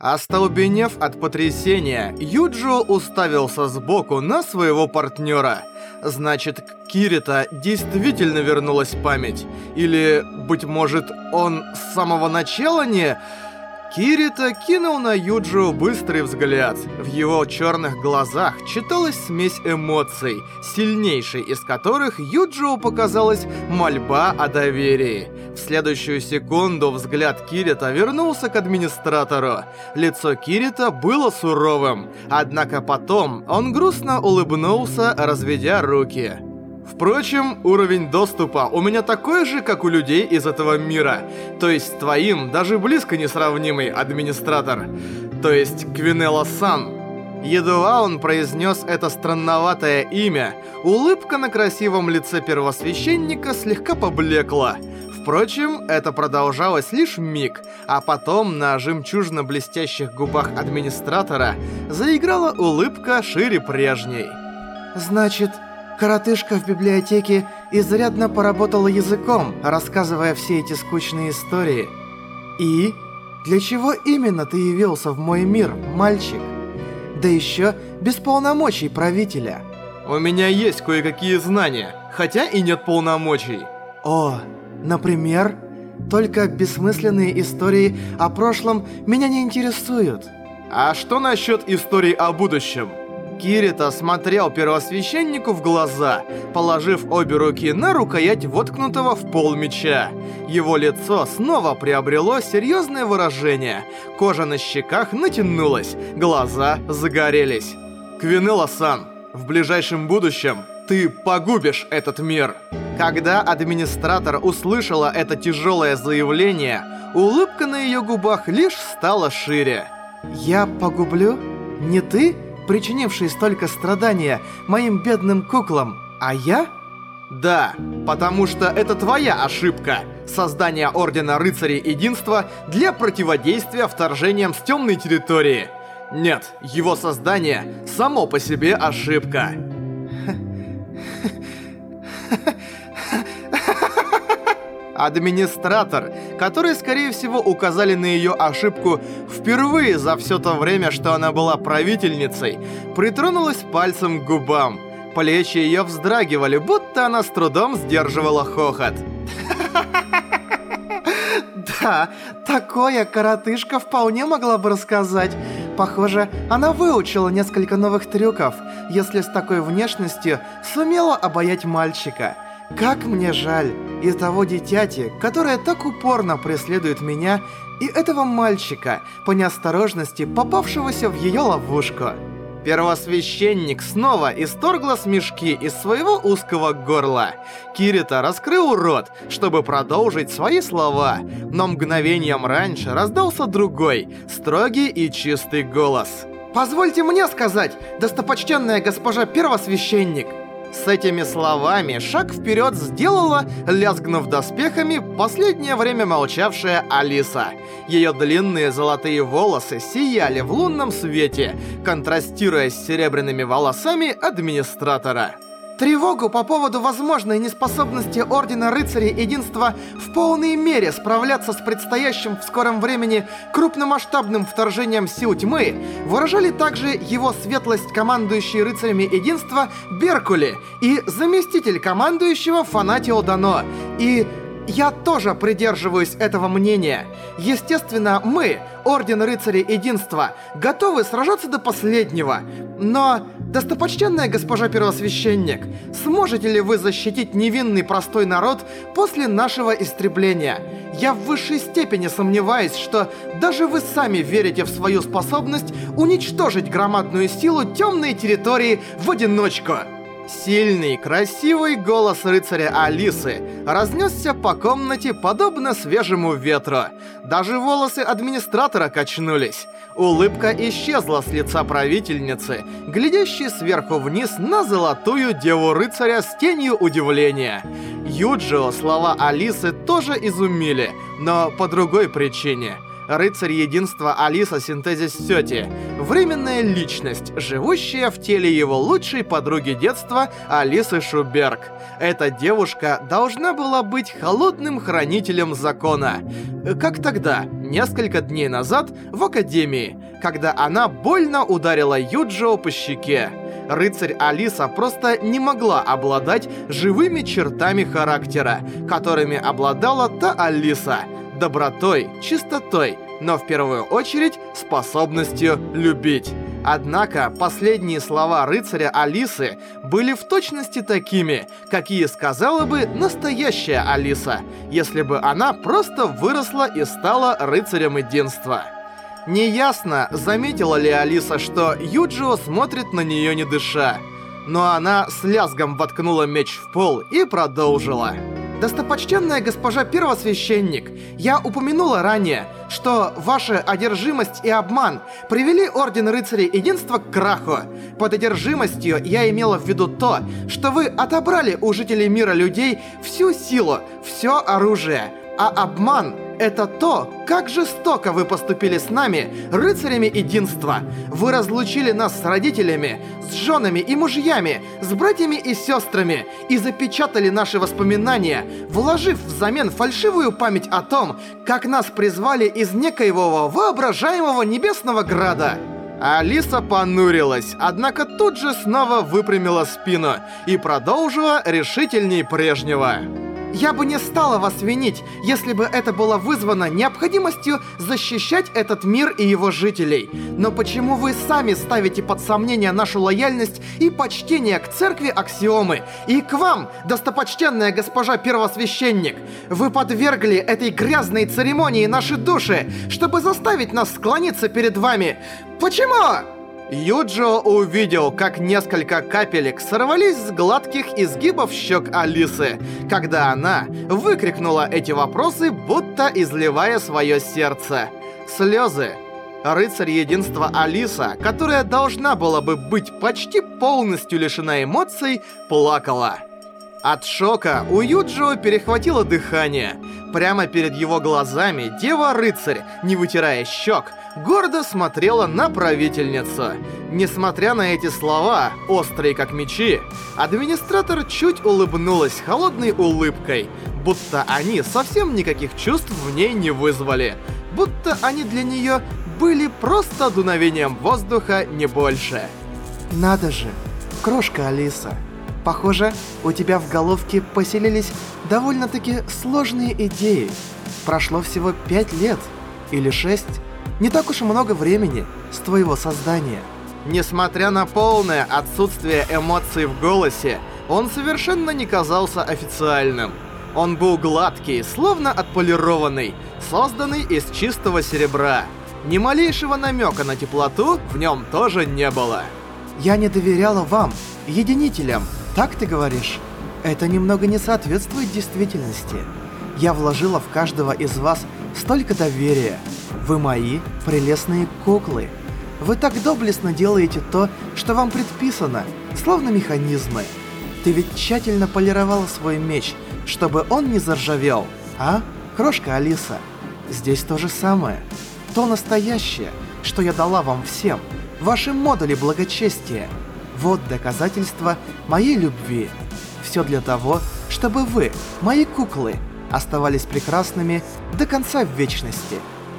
Остолбенев от потрясения, Юджио уставился сбоку на своего партнера. Значит, к Кирита действительно вернулась память. Или, быть может, он с самого начала не... Кирита кинул на Юджио быстрый взгляд. В его черных глазах читалась смесь эмоций, сильнейшей из которых Юджио показалась мольба о доверии. В следующую секунду взгляд Кирита вернулся к администратору. Лицо Кирита было суровым, однако потом он грустно улыбнулся, разведя руки. Впрочем, уровень доступа у меня такой же, как у людей из этого мира. То есть твоим даже близко не сравнимый администратор. То есть Квинелла-сан. Едва он произнес это странноватое имя, улыбка на красивом лице первосвященника слегка поблекла. Впрочем, это продолжалось лишь миг, а потом на жемчужно-блестящих губах администратора заиграла улыбка шире прежней. «Значит, Коротышка в библиотеке изрядно поработала языком, рассказывая все эти скучные истории. И? Для чего именно ты явился в мой мир, мальчик? Да еще без полномочий правителя. У меня есть кое-какие знания, хотя и нет полномочий. О, например? Только бессмысленные истории о прошлом меня не интересуют. А что насчет историй о будущем? Кирита смотрел первосвященнику в глаза, положив обе руки на рукоять воткнутого в пол меча. Его лицо снова приобрело серьезное выражение. Кожа на щеках натянулась, глаза загорелись. Квинелла-сан, в ближайшем будущем ты погубишь этот мир. Когда администратор услышала это тяжелое заявление, улыбка на ее губах лишь стала шире. «Я погублю? Не ты?» причинивший столько страдания моим бедным куклам, а я? Да, потому что это твоя ошибка. Создание Ордена Рыцарей Единства для противодействия вторжениям с темной территории. Нет, его создание само по себе ошибка. Администратор, который, скорее всего, указали на ее ошибку впервые за все то время, что она была правительницей, притронулась пальцем к губам. Плечи ее вздрагивали, будто она с трудом сдерживала хохот. Да, такое коротышка вполне могла бы рассказать. Похоже, она выучила несколько новых трюков, если с такой внешностью сумела обаять мальчика. Как мне жаль и того дитяти, которое так упорно преследует меня, и этого мальчика, по неосторожности попавшегося в ее ловушку. Первосвященник снова исторгла смешки из своего узкого горла. Кирита раскрыл рот, чтобы продолжить свои слова, но мгновением раньше раздался другой, строгий и чистый голос. «Позвольте мне сказать, достопочтенная госпожа Первосвященник!» С этими словами шаг вперед сделала, лязгнув доспехами, последнее время молчавшая Алиса. Ее длинные золотые волосы сияли в лунном свете, контрастируя с серебряными волосами администратора. Тревогу по поводу возможной неспособности Ордена Рыцарей Единства в полной мере справляться с предстоящим в скором времени крупномасштабным вторжением сил тьмы выражали также его светлость командующий Рыцарями Единства Беркули и заместитель командующего Фанатио Дано и я тоже придерживаюсь этого мнения. Естественно, мы, Орден Рыцарей Единства, готовы сражаться до последнего. Но, достопочтенная госпожа Первосвященник, сможете ли вы защитить невинный простой народ после нашего истребления? Я в высшей степени сомневаюсь, что даже вы сами верите в свою способность уничтожить громадную силу темной территории в одиночку. Сильный, красивый голос рыцаря Алисы разнесся по комнате подобно свежему ветру. Даже волосы администратора качнулись. Улыбка исчезла с лица правительницы, глядящей сверху вниз на золотую деву-рыцаря с тенью удивления. Юджио слова Алисы тоже изумили, но по другой причине. Рыцарь единства Алиса Синтезис Сёти. Временная личность, живущая в теле его лучшей подруги детства Алисы Шуберг. Эта девушка должна была быть холодным хранителем закона. Как тогда, несколько дней назад, в Академии, когда она больно ударила Юджио по щеке. Рыцарь Алиса просто не могла обладать живыми чертами характера, которыми обладала та Алиса — добротой, чистотой, но в первую очередь способностью любить. Однако последние слова рыцаря Алисы были в точности такими, какие сказала бы настоящая Алиса, если бы она просто выросла и стала рыцарем единства. Неясно, заметила ли Алиса, что Юджио смотрит на нее не дыша, но она с лязгом воткнула меч в пол и продолжила. Достопочтенная госпожа Первосвященник, я упомянула ранее, что ваша одержимость и обман привели Орден Рыцарей Единства к краху. Под одержимостью я имела в виду то, что вы отобрали у жителей мира людей всю силу, все оружие, а обман — это то, как жестоко вы поступили с нами, рыцарями единства. Вы разлучили нас с родителями, с женами и мужьями, с братьями и сестрами и запечатали наши воспоминания, вложив взамен фальшивую память о том, как нас призвали из некоего воображаемого небесного града. Алиса понурилась, однако тут же снова выпрямила спину и продолжила решительней прежнего. Я бы не стала вас винить, если бы это было вызвано необходимостью защищать этот мир и его жителей. Но почему вы сами ставите под сомнение нашу лояльность и почтение к церкви Аксиомы? И к вам, достопочтенная госпожа Первосвященник? Вы подвергли этой грязной церемонии наши души, чтобы заставить нас склониться перед вами. Почему? Юджо увидел, как несколько капелек сорвались с гладких изгибов щек Алисы, когда она выкрикнула эти вопросы, будто изливая свое сердце. Слезы. Рыцарь единства Алиса, которая должна была бы быть почти полностью лишена эмоций, плакала. От шока у Юджио перехватило дыхание. Прямо перед его глазами дева-рыцарь, не вытирая щек, гордо смотрела на правительницу. Несмотря на эти слова, острые как мечи, администратор чуть улыбнулась холодной улыбкой, будто они совсем никаких чувств в ней не вызвали, будто они для нее были просто дуновением воздуха, не больше. Надо же, крошка Алиса. Похоже, у тебя в головке поселились довольно-таки сложные идеи. Прошло всего пять лет или шесть. Не так уж и много времени с твоего создания. Несмотря на полное отсутствие эмоций в голосе, он совершенно не казался официальным. Он был гладкий, словно отполированный, созданный из чистого серебра. Ни малейшего намека на теплоту в нем тоже не было. Я не доверяла вам, единителям, так ты говоришь? Это немного не соответствует действительности. Я вложила в каждого из вас столько доверия. Вы мои прелестные куклы. Вы так доблестно делаете то, что вам предписано, словно механизмы. Ты ведь тщательно полировала свой меч, чтобы он не заржавел, а, крошка Алиса? Здесь то же самое. То настоящее, что я дала вам всем, ваши модули благочестия — вот доказательство моей любви. Все для того, чтобы вы, мои куклы, оставались прекрасными до конца вечности.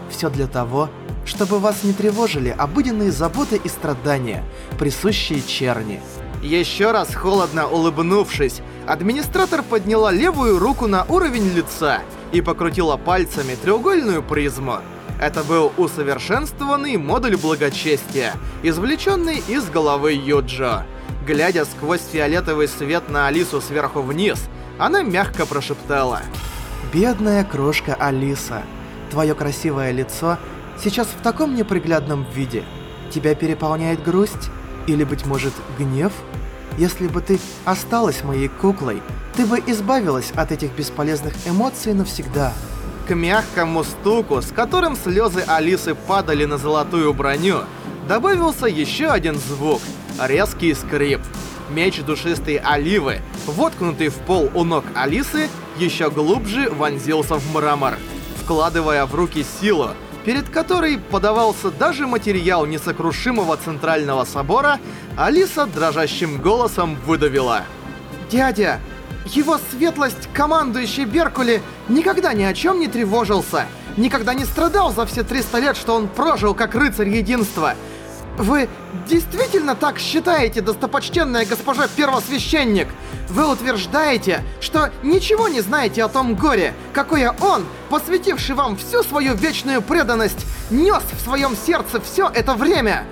Все для того, чтобы вас не тревожили обыденные заботы и страдания, присущие черни. Еще раз холодно улыбнувшись, администратор подняла левую руку на уровень лица и покрутила пальцами треугольную призму. Это был усовершенствованный модуль благочестия, извлеченный из головы Юджо. Глядя сквозь фиолетовый свет на Алису сверху вниз, она мягко прошептала. «Бедная крошка Алиса, твое красивое лицо сейчас в таком неприглядном виде. Тебя переполняет грусть? Или, быть может, гнев? Если бы ты осталась моей куклой, ты бы избавилась от этих бесполезных эмоций навсегда». К мягкому стуку, с которым слезы Алисы падали на золотую броню, добавился еще один звук — резкий скрип. Меч душистой оливы, воткнутый в пол у ног Алисы, еще глубже вонзился в мрамор. Вкладывая в руки силу, перед которой подавался даже материал несокрушимого Центрального Собора, Алиса дрожащим голосом выдавила. «Дядя, его светлость, командующий Беркули, никогда ни о чем не тревожился, никогда не страдал за все 300 лет, что он прожил как рыцарь единства. Вы действительно так считаете, достопочтенная госпожа первосвященник? Вы утверждаете, что ничего не знаете о том горе, какое он, посвятивший вам всю свою вечную преданность, нес в своем сердце все это время?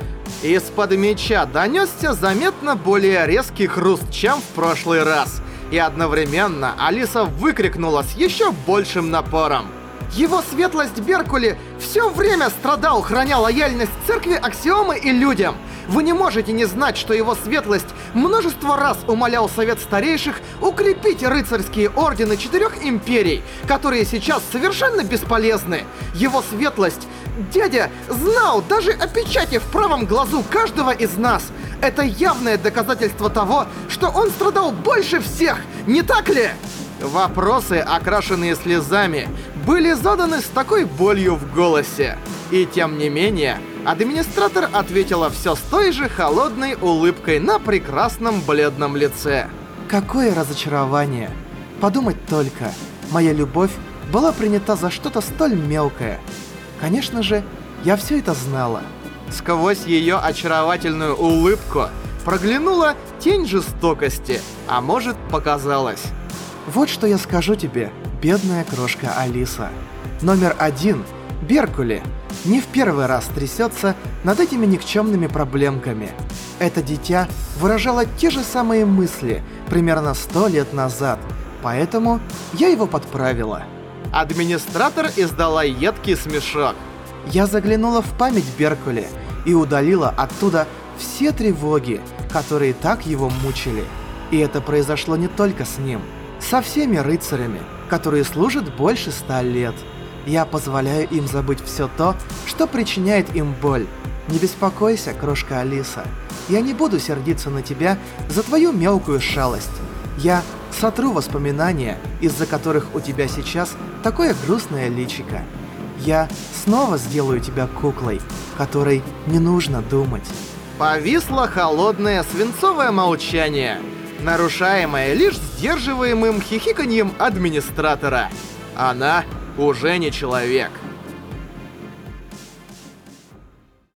Из-под меча донесся заметно более резкий хруст, чем в прошлый раз. И одновременно Алиса выкрикнула с еще большим напором. Его светлость Беркули все время страдал, храня лояльность церкви, аксиомы и людям. Вы не можете не знать, что его светлость множество раз умолял совет старейших укрепить рыцарские ордены четырех империй, которые сейчас совершенно бесполезны. Его светлость, дядя, знал даже о печати в правом глазу каждого из нас. Это явное доказательство того, что он страдал больше всех, не так ли? Вопросы, окрашенные слезами, были заданы с такой болью в голосе. И тем не менее, администратор ответила все с той же холодной улыбкой на прекрасном бледном лице. Какое разочарование. Подумать только, моя любовь была принята за что-то столь мелкое. Конечно же, я все это знала. Сквозь ее очаровательную улыбку проглянула тень жестокости, а может показалось. Вот что я скажу тебе, бедная крошка Алиса. Номер один, Беркули, не в первый раз трясется над этими никчемными проблемками. Это дитя выражало те же самые мысли примерно сто лет назад, поэтому я его подправила. Администратор издала едкий смешок. Я заглянула в память Беркули и удалила оттуда все тревоги, которые так его мучили. И это произошло не только с ним – со всеми рыцарями, которые служат больше ста лет. Я позволяю им забыть все то, что причиняет им боль. Не беспокойся, крошка Алиса. Я не буду сердиться на тебя за твою мелкую шалость. Я сотру воспоминания, из-за которых у тебя сейчас такое грустное личико. Я снова сделаю тебя куклой, которой не нужно думать. Повисло холодное свинцовое молчание нарушаемое лишь сдерживаемым хихиканьем администратора. Она уже не человек.